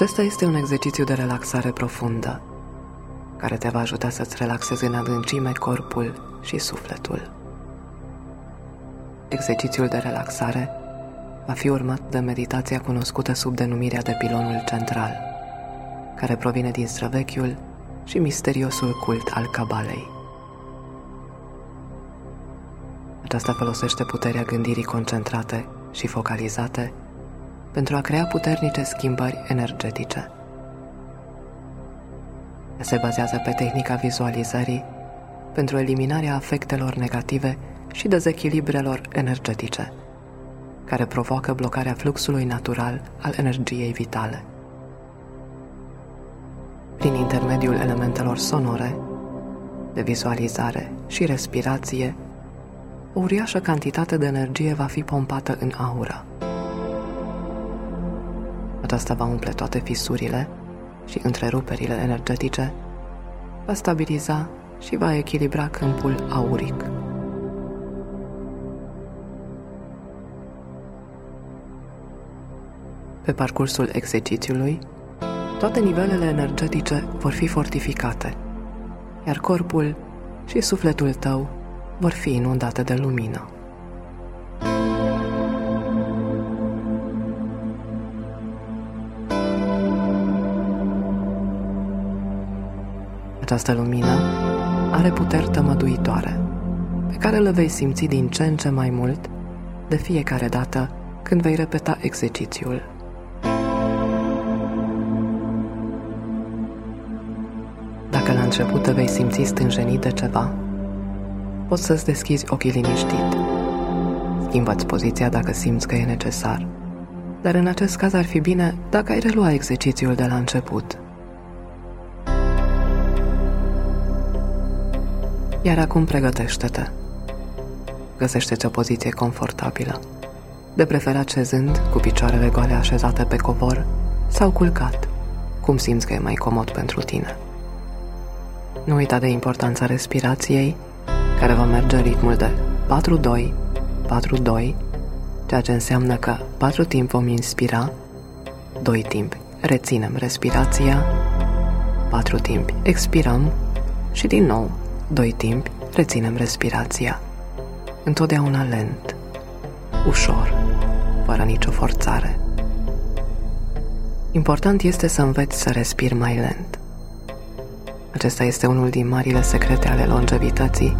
Acesta este un exercițiu de relaxare profundă, care te va ajuta să-ți relaxezi în adâncime corpul și sufletul. Exercițiul de relaxare va fi urmat de meditația cunoscută sub denumirea de pilonul central, care provine din străvechiul și misteriosul cult al Cabalei. Aceasta folosește puterea gândirii concentrate și focalizate pentru a crea puternice schimbări energetice. Se bazează pe tehnica vizualizării pentru eliminarea afectelor negative și dezechilibrelor energetice, care provoacă blocarea fluxului natural al energiei vitale. Prin intermediul elementelor sonore, de vizualizare și respirație, o uriașă cantitate de energie va fi pompată în aura. Aceasta va umple toate fisurile și întreruperile energetice, va stabiliza și va echilibra câmpul auric. Pe parcursul exercițiului, toate nivelele energetice vor fi fortificate, iar corpul și sufletul tău vor fi inundate de lumină. Această lumină are puteri tămăduitoare, pe care le vei simți din ce în ce mai mult de fiecare dată când vei repeta exercițiul. Dacă la început te vei simți stânjenit de ceva, poți să-ți deschizi ochii liniștit. Schimbă-ți poziția dacă simți că e necesar, dar în acest caz ar fi bine dacă ai relua exercițiul de la început. Iar acum pregătește-te. Găsește-ți o poziție confortabilă, de preferat șezând, cu picioarele goale așezate pe covor sau culcat, cum simți că e mai comod pentru tine. Nu uita de importanța respirației, care va merge în ritmul de 4-2, 4-2, ceea ce înseamnă că 4 timp vom inspira, 2 timp reținem respirația, 4 timp expirăm și din nou Doi timpi reținem respirația. Întotdeauna lent, ușor, fără nicio forțare. Important este să înveți să respiri mai lent. Acesta este unul din marile secrete ale longevității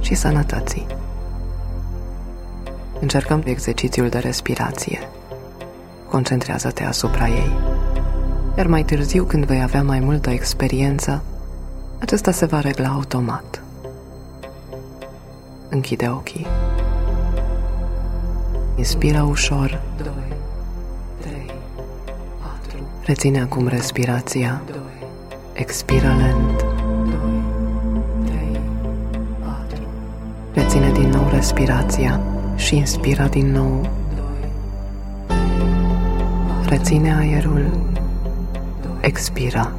și sănătății. Încercăm exercițiul de respirație. Concentrează-te asupra ei. Iar mai târziu, când vei avea mai multă experiență, acesta se va regla automat. Închide ochii. Inspira ușor. 2, 3, 4. Reține acum respirația. 2, Expira lent. 2, 3, 4. Reține din nou respirația și inspira din nou. 2, 3, Reține aerul. Expira.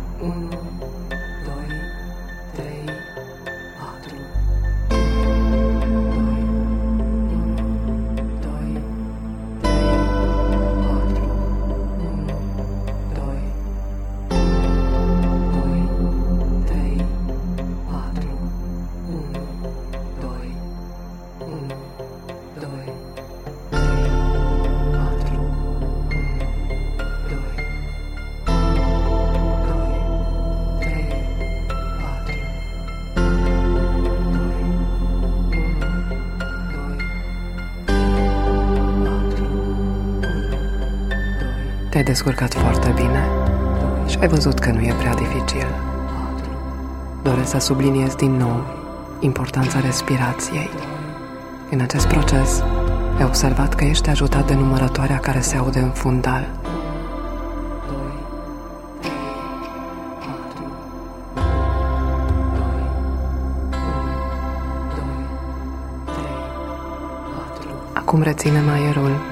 Te-ai descurcat foarte bine și ai văzut că nu e prea dificil. Doresc să subliniez din nou importanța respirației. În acest proces, ai observat că ești ajutat de numărătoarea care se aude în fundal. Acum reținem aerul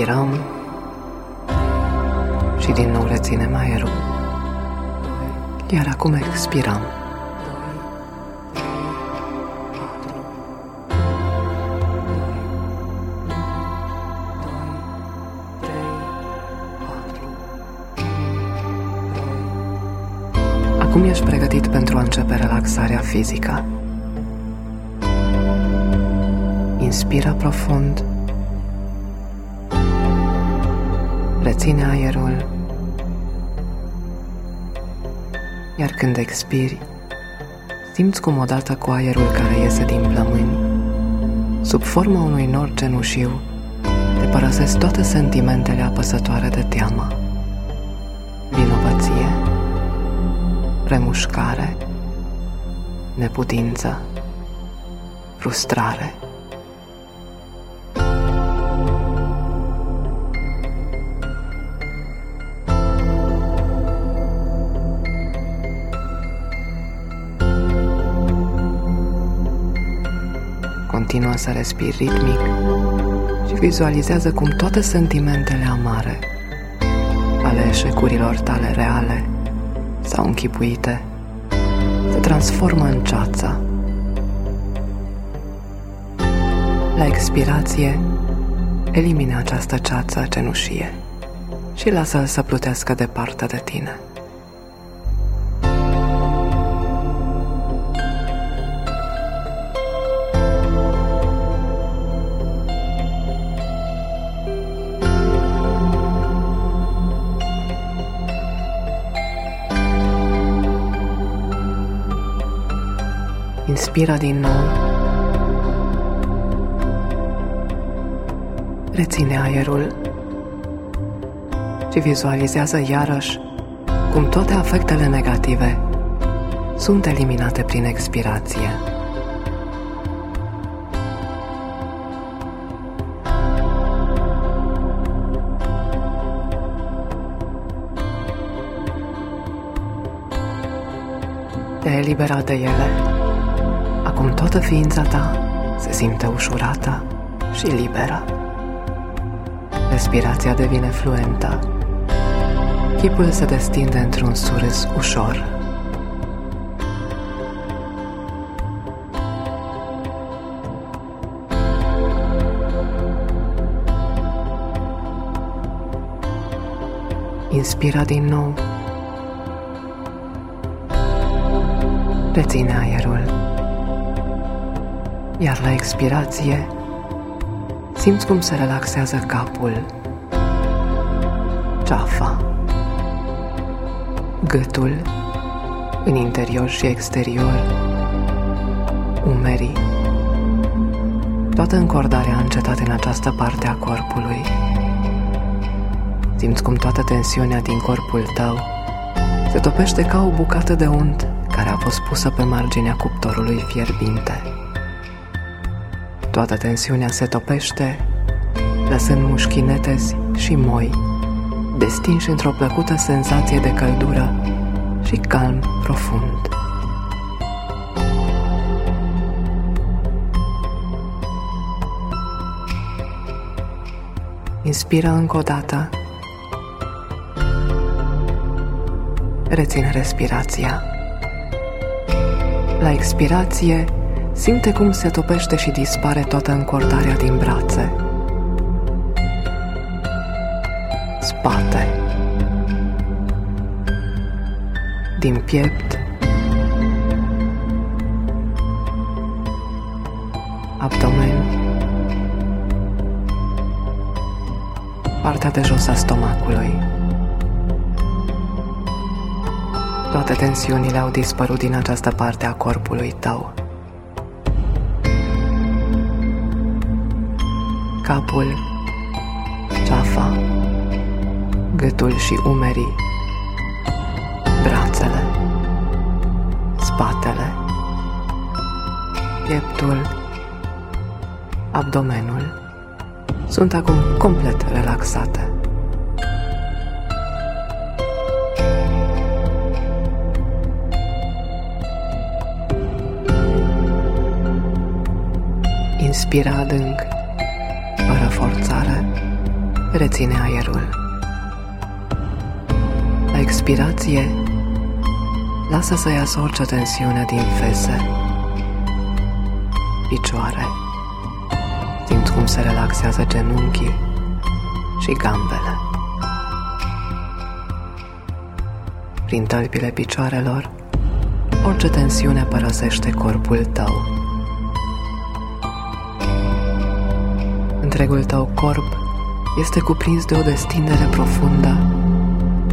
Inspirăm și din nou reținem aerul. Iar acum expirăm. Acum ești pregătit pentru a începe relaxarea fizică. Inspiră profund. Reține aerul. Iar când expiri, simți cum odată cu aerul care iese din plămâni, sub forma unui nor cenușiu, te părăsesc toate sentimentele apăsătoare de teamă, vinovăție, remușcare, neputință, frustrare. Continuă să respiri ritmic și vizualizează cum toate sentimentele amare ale eșecurilor tale reale sau închipuite se transformă în ceață. La expirație, elimine această ceață cenușie și lasă-l să plutească departe de tine. Inspira din nou. Reține aerul și vizualizează iarăși cum toate afectele negative sunt eliminate prin expirație. Te-ai eliberat de ele Acum toată ființa ta se simte ușurată și liberă. Respirația devine fluentă. Chipul se destinde într-un surâs ușor. Inspira din nou. Reține aerul iar la expirație simți cum se relaxează capul, ceafa, gâtul în interior și exterior, umerii. Toată încordarea a încetat în această parte a corpului. Simți cum toată tensiunea din corpul tău se topește ca o bucată de unt care a fost pusă pe marginea cuptorului fierbinte. Toată tensiunea se topește, lăsând mușchii netezi și moi, destinși într-o plăcută senzație de căldură și calm profund. Inspiră încă o dată. Reține respirația. La expirație, Simte cum se topește și dispare toată încordarea din brațe. Spate. Din piept. Abdomen. Partea de jos a stomacului. Toate tensiunile au dispărut din această parte a corpului tău. Capul, ceafa, gâtul și umerii, brațele, spatele, pieptul, abdomenul. Sunt acum complet relaxate. Inspira adânc. forțare, reține aerul. La expirație, lasă să iasă orice tensiune din fese, picioare. Simți cum se relaxează genunchii și gambele. Prin tălpile picioarelor, orice tensiune părăsește corpul tău. Întregul tău corp este cuprins de o destindere profundă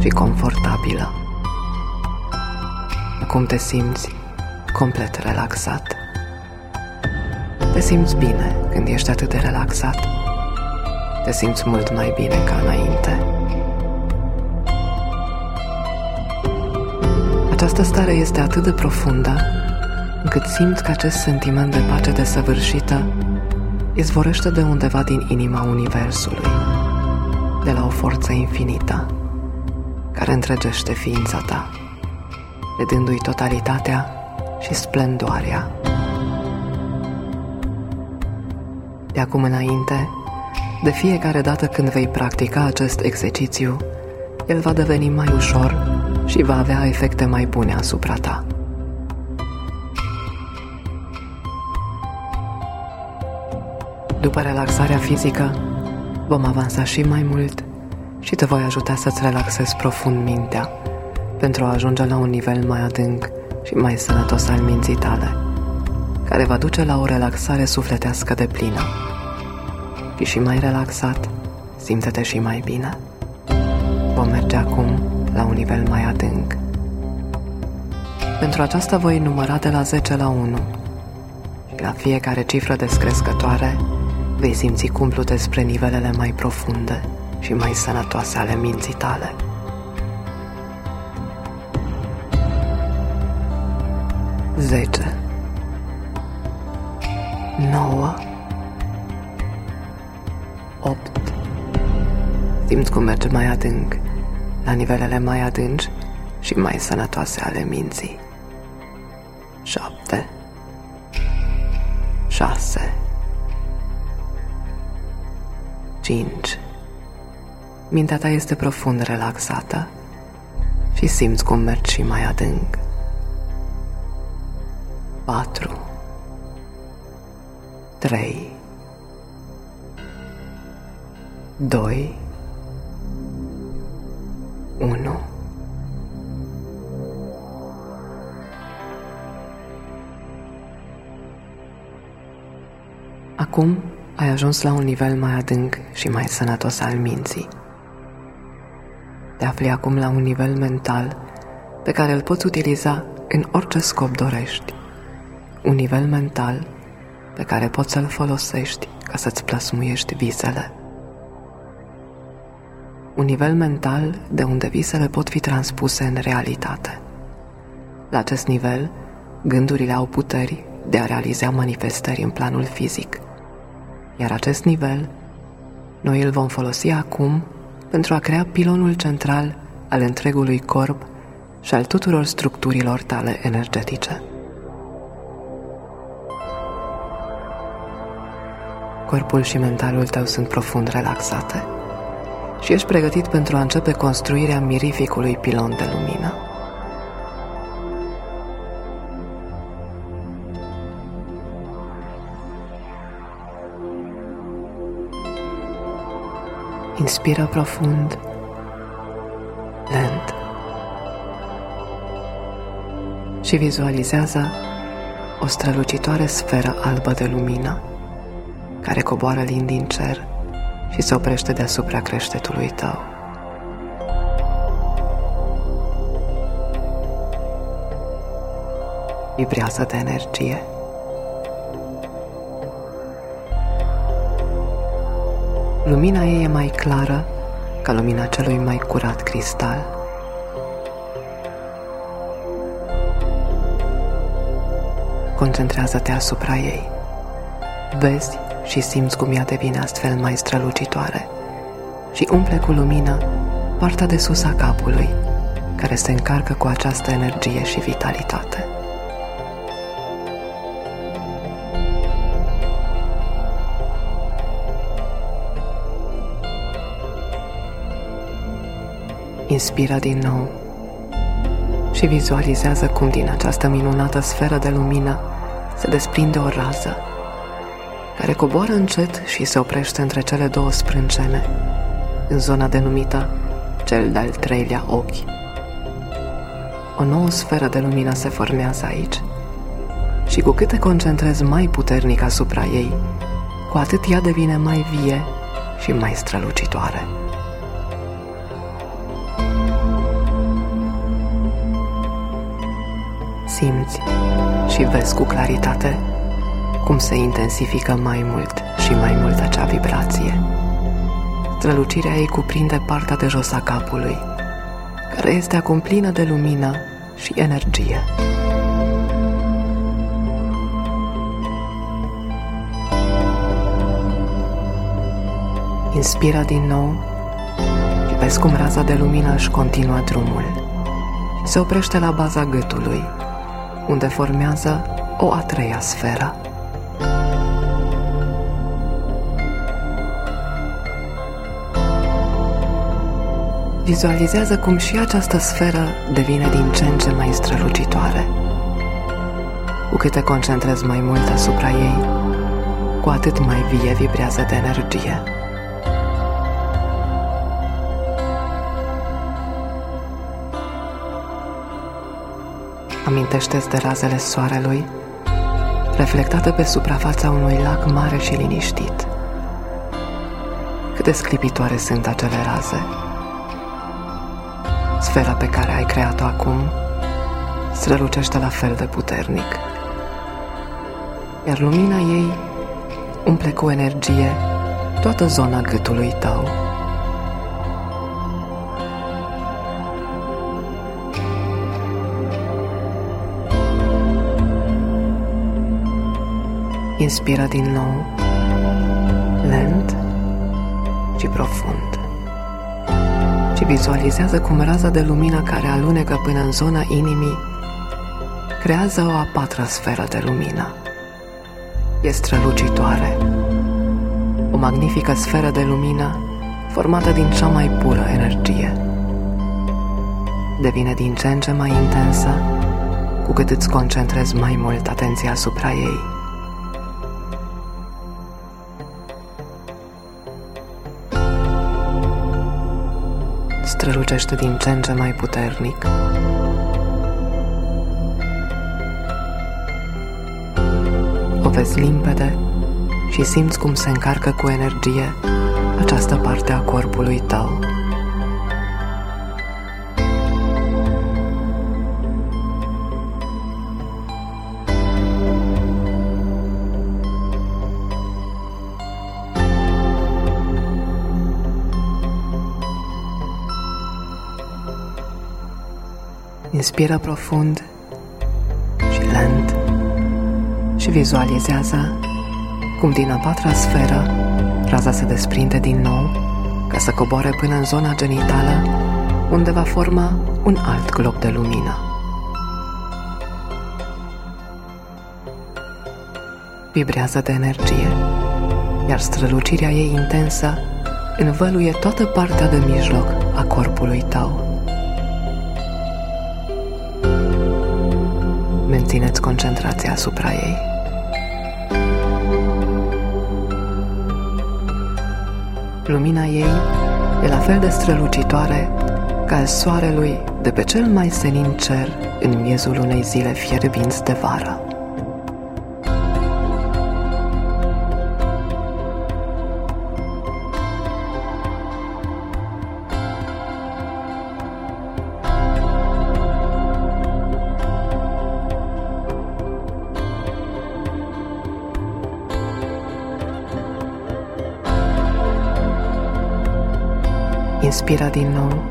și confortabilă. Acum te simți complet relaxat. Te simți bine când ești atât de relaxat. Te simți mult mai bine ca înainte. Această stare este atât de profundă încât simți că acest sentiment de pace desăvârșită izvorește de undeva din inima Universului, de la o forță infinită care întregește ființa ta, redându-i totalitatea și splendoarea. De acum înainte, de fiecare dată când vei practica acest exercițiu, el va deveni mai ușor și va avea efecte mai bune asupra ta. După relaxarea fizică, vom avansa și mai mult și te voi ajuta să-ți relaxezi profund mintea pentru a ajunge la un nivel mai adânc și mai sănătos al minții tale, care va duce la o relaxare sufletească de plină. Fii și mai relaxat, simte-te și mai bine. Vom merge acum la un nivel mai adânc. Pentru aceasta voi număra de la 10 la 1 și la fiecare cifră descrescătoare vei simți cum plutezi spre nivelele mai profunde și mai sănătoase ale minții tale. Zece. Nouă. Opt. Simți cum merge mai adânc la nivelele mai adânci și mai sănătoase ale minții. 7 6 5 Mintea ta este profund relaxată și simți cum mergi și mai adânc. 4 3 2 1. Acum ai ajuns la un nivel mai adânc și mai sănătos al minții. Te afli acum la un nivel mental pe care îl poți utiliza în orice scop dorești. Un nivel mental pe care poți să-l folosești ca să-ți plasmuiești visele un nivel mental de unde visele pot fi transpuse în realitate. La acest nivel, gândurile au puteri de a realiza manifestări în planul fizic, iar acest nivel noi îl vom folosi acum pentru a crea pilonul central al întregului corp și al tuturor structurilor tale energetice. Corpul și mentalul tău sunt profund relaxate și ești pregătit pentru a începe construirea mirificului pilon de lumină. Inspiră profund, lent și vizualizează o strălucitoare sferă albă de lumină care coboară lin din cer și se oprește deasupra creștetului tău. Vibrează de energie. Lumina ei e mai clară ca lumina celui mai curat cristal. Concentrează-te asupra ei. Vezi și simți cum ea devine astfel mai strălucitoare și umple cu lumină partea de sus a capului, care se încarcă cu această energie și vitalitate. Inspiră din nou și vizualizează cum din această minunată sferă de lumină se desprinde o rază care coboară încet și se oprește între cele două sprâncene, în zona denumită cel de-al treilea ochi. o nouă sferă de lumină se formează aici. Și cu cât te concentrezi mai puternic asupra ei, cu atât ea devine mai vie și mai strălucitoare. Simți și vezi cu claritate cum se intensifică mai mult și mai mult acea vibrație. Strălucirea ei cuprinde partea de jos a capului, care este acum plină de lumină și energie. Inspiră din nou și vezi cum raza de lumină își continuă drumul. Se oprește la baza gâtului, unde formează o a treia sferă. Vizualizează cum și această sferă devine din ce în ce mai strălucitoare. Cu cât te concentrezi mai mult asupra ei, cu atât mai vie vibrează de energie. Amintește-ți de razele soarelui, reflectate pe suprafața unui lac mare și liniștit. Cât de sclipitoare sunt acele raze! Sfera pe care ai creat-o acum strălucește la fel de puternic. Iar lumina ei umple cu energie toată zona gâtului tău. Inspiră din nou, lent și profund și vizualizează cum raza de lumină care alunecă până în zona inimii creează o a patra sferă de lumină. E strălucitoare, o magnifică sferă de lumină formată din cea mai pură energie. Devine din ce în ce mai intensă cu cât îți concentrezi mai mult atenția asupra ei. Strălucește din ce în ce mai puternic. O vezi limpede și simți cum se încarcă cu energie această parte a corpului tău. Inspiră profund și lent și vizualizează cum din a patra sferă raza se desprinde din nou ca să coboare până în zona genitală unde va forma un alt glob de lumină. Vibrează de energie, iar strălucirea ei intensă învăluie toată partea de mijloc a corpului tău. Mențineți concentrația asupra ei. Lumina ei e la fel de strălucitoare ca al soarelui de pe cel mai senin cer în miezul unei zile fierbinți de vară. Inspiră din nou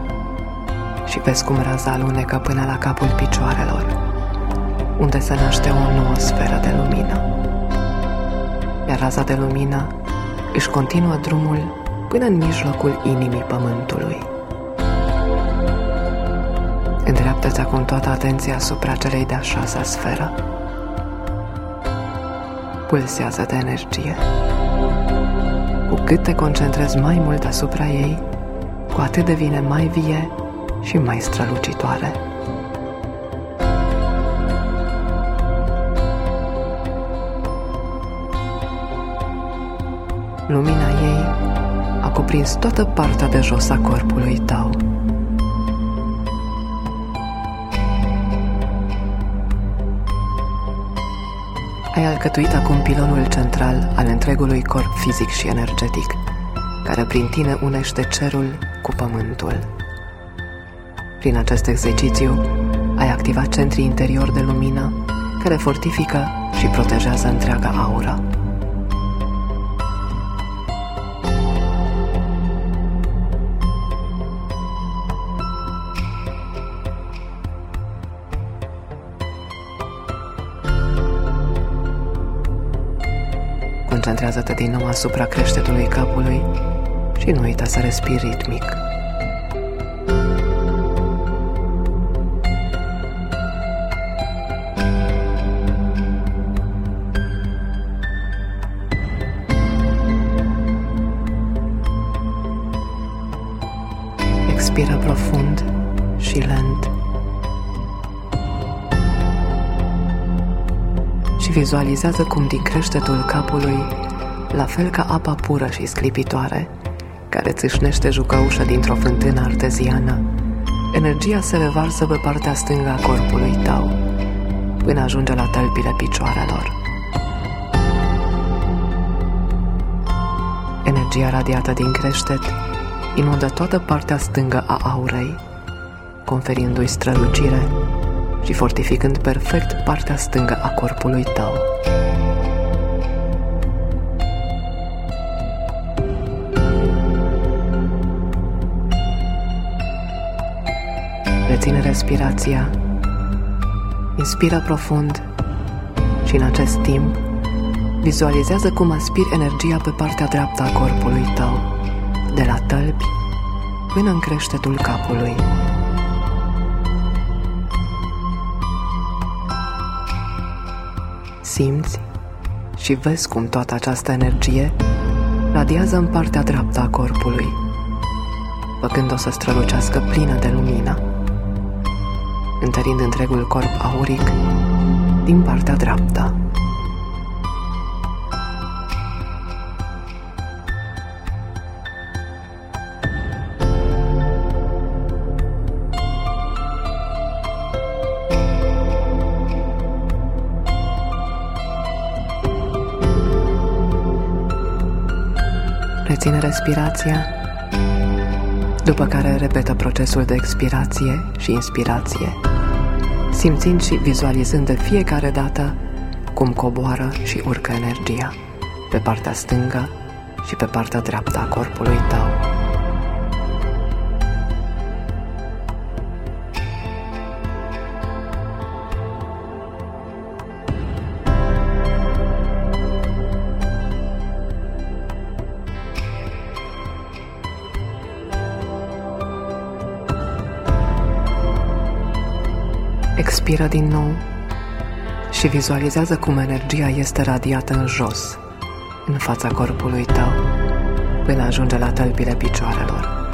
și vezi cum raza alunecă până la capul picioarelor, unde se naște o nouă sferă de lumină. Iar raza de lumină își continuă drumul până în mijlocul inimii pământului. Îndreaptă-ți acum toată atenția asupra celei de-a șasea sferă. Pulsează de energie. Cu cât te concentrezi mai mult asupra ei, cu atât devine mai vie și mai strălucitoare. Lumina ei a cuprins toată partea de jos a corpului tău. Ai alcătuit acum pilonul central al întregului corp fizic și energetic – care prin tine unește cerul cu pământul. Prin acest exercițiu, ai activat centrii interior de lumină care fortifică și protejează întreaga aura. Concentrează-te din nou asupra creștetului capului și nu uita să respiri ritmic. Expiră profund și lent. Și vizualizează cum din creștetul capului, la fel ca apa pură și sclipitoare, care țâșnește jucăușă dintr-o fântână arteziană, energia se revarsă pe partea stângă a corpului tău, până ajunge la tălpile picioarelor. Energia radiată din creștet inundă toată partea stângă a aurei, conferindu-i strălucire și fortificând perfect partea stângă a corpului tău. Respirația, inspiră profund și în acest timp vizualizează cum aspiri energia pe partea dreaptă a corpului tău de la tălpi până în creștetul capului. Simți și vezi cum toată această energie radiază în partea dreaptă a corpului, făcând-o să strălucească plină de lumină, întărind întregul corp auric din partea dreaptă. Reține respirația, după care repetă procesul de expirație și inspirație, simțind și vizualizând de fiecare dată cum coboară și urcă energia pe partea stângă și pe partea dreaptă a corpului tău. Expiră din nou și vizualizează cum energia este radiată în jos, în fața corpului tău, până ajunge la tălpile picioarelor,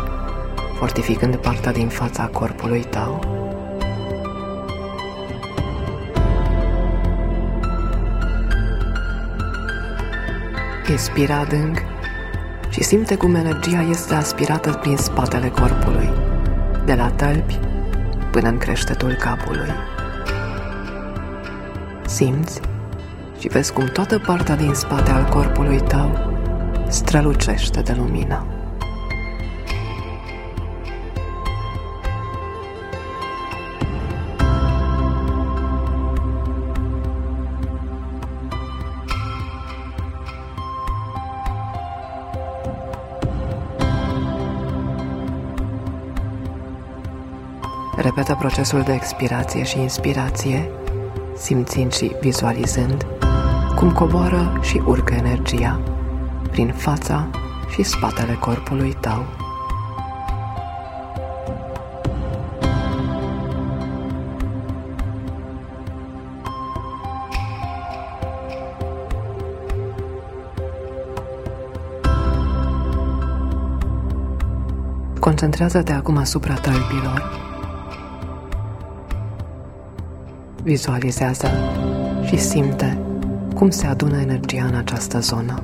fortificând partea din fața corpului tău. Expira adânc și simte cum energia este aspirată prin spatele corpului, de la tălpi până în creștetul capului. Simți și vezi cum toată partea din spate al corpului tău strălucește de lumină. Repetă procesul de expirație și inspirație, simțind și vizualizând cum coboară și urcă energia prin fața și spatele corpului tău. Concentrează-te acum asupra tălpilor Vizualizează și simte cum se adună energia în această zonă.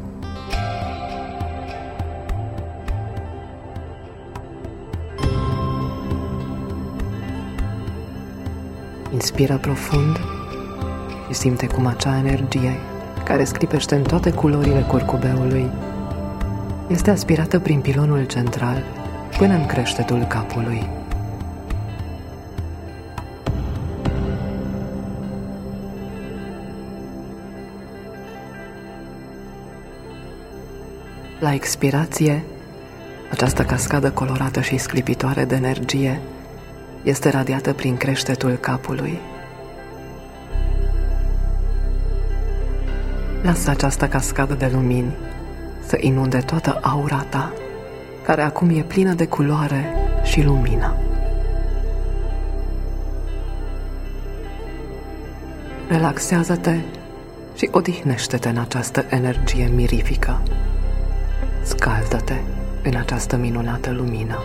Inspiră profund și simte cum acea energie, care sclipește în toate culorile curcubeului, este aspirată prin pilonul central până în creștetul capului. La expirație, această cascadă colorată și sclipitoare de energie este radiată prin creștetul capului. Lasă această cascadă de lumini să inunde toată aura ta, care acum e plină de culoare și lumină. Relaxează-te și odihnește-te în această energie mirifică. Scaldă-te în această minunată lumină.